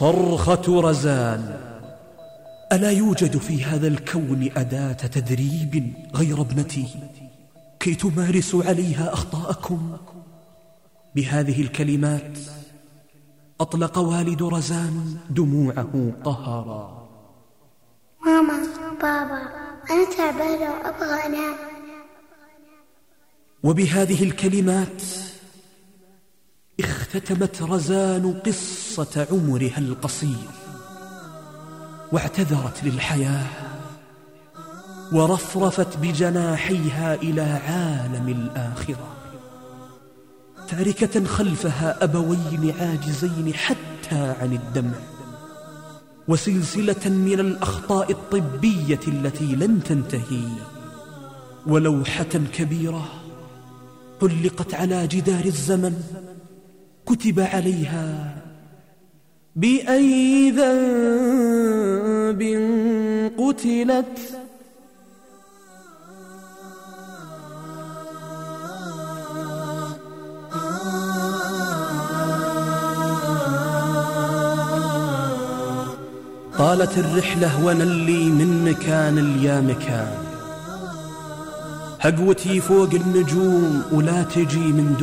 صرخة رزان. ألا يوجد في هذا الكون أداة تدريب غير ابنتي؟ كي تمارسوا عليها أخطاءكم. بهذه الكلمات أطلق والد رزان دموعه قهرا ماما بابا أنا تعبانة وأبغى أنام. وبهذه الكلمات اختتمت رزان قصة عمرها القصير واعتذرت للحياة ورفرفت بجناحيها إلى عالم الآخرة تاركة خلفها أبوين عاجزين حتى عن الدمع وسلسلة من الأخطاء الطبية التي لن تنتهي ولوحة كبيرة علقت على جدار الزمن كتب عليها بأي ذنب قتلت. طالت الرحلة ونلي من مكان ليا مكان. هقوتي فوق النجوم ولا تجي من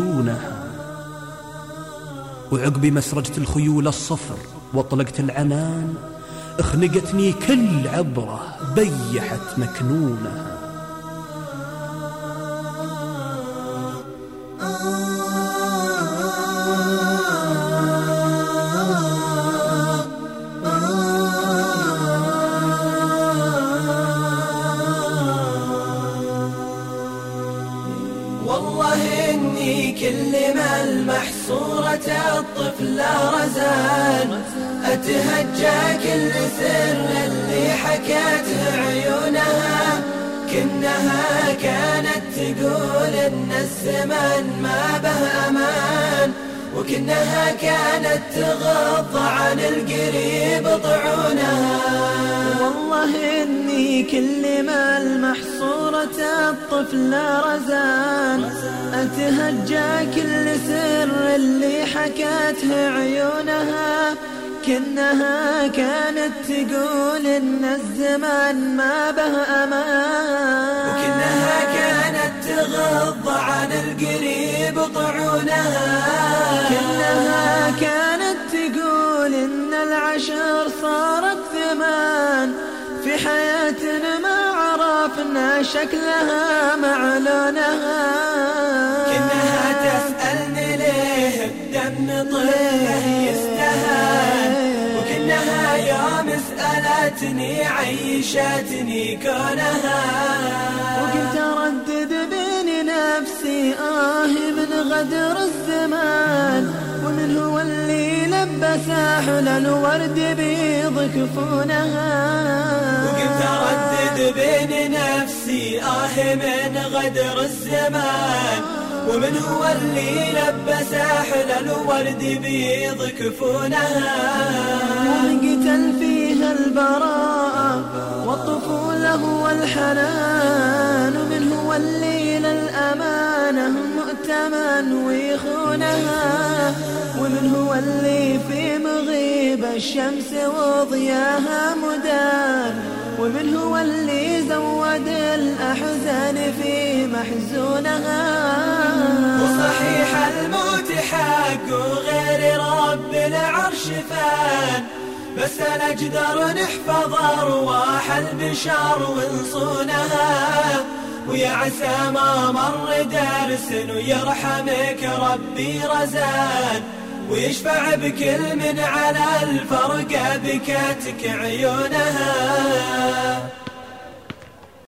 دونها وعقب مسرجة الخيول الصفر وطلقت العنان اخنقتني كل عبرة بيحت مكنونها والله إني كل ما المحصورة الطفل رزان أتهجى كل سر اللي حكته عيونها. كنها كانت تقول إن الزمن ما به أمان. وكنها كانت تغض عن القريب طعونها. والله إني كل ما المحصورة الطفل رزان. أتهجى كل سر اللي حكته عيونها. كنها كانت تقول إن الزمان ما به أمان. وكنها كانت تغض عن القريب طعونها. كنها كانت تقول إن العشر صارت ثمان. في حياتنا ما عرفنا شكلها مع لونها كنها تسألني ليه الدم طيه يستهان. وكنها يوم سألتني عيشتني كونها. وكنت أردد بين نفسي آه من غدر الزمان. ومن هو اللي حلى الورد بيض كفونها وكنت أردد بين نفسي آه من غدر الزمان. ومن هو اللي لبس حلى الورد بيض كفونها وقتل فيها البراءة والطفولة والحنان ومن هو اللي للأمانة مؤتمن ويخونها ومن هو اللي في مغيب الشمس وضياها مدان ومن هو اللي زود الأحزان في محزونها. وصحيح الموت حق وغير رب العرش فان بس نقدر نحفظ أرواح البشر ونصونها ويا عسى ما مر درس ويرحمك ربي رزان. ويشفع بكل من على الفرقة بكتك عيونها.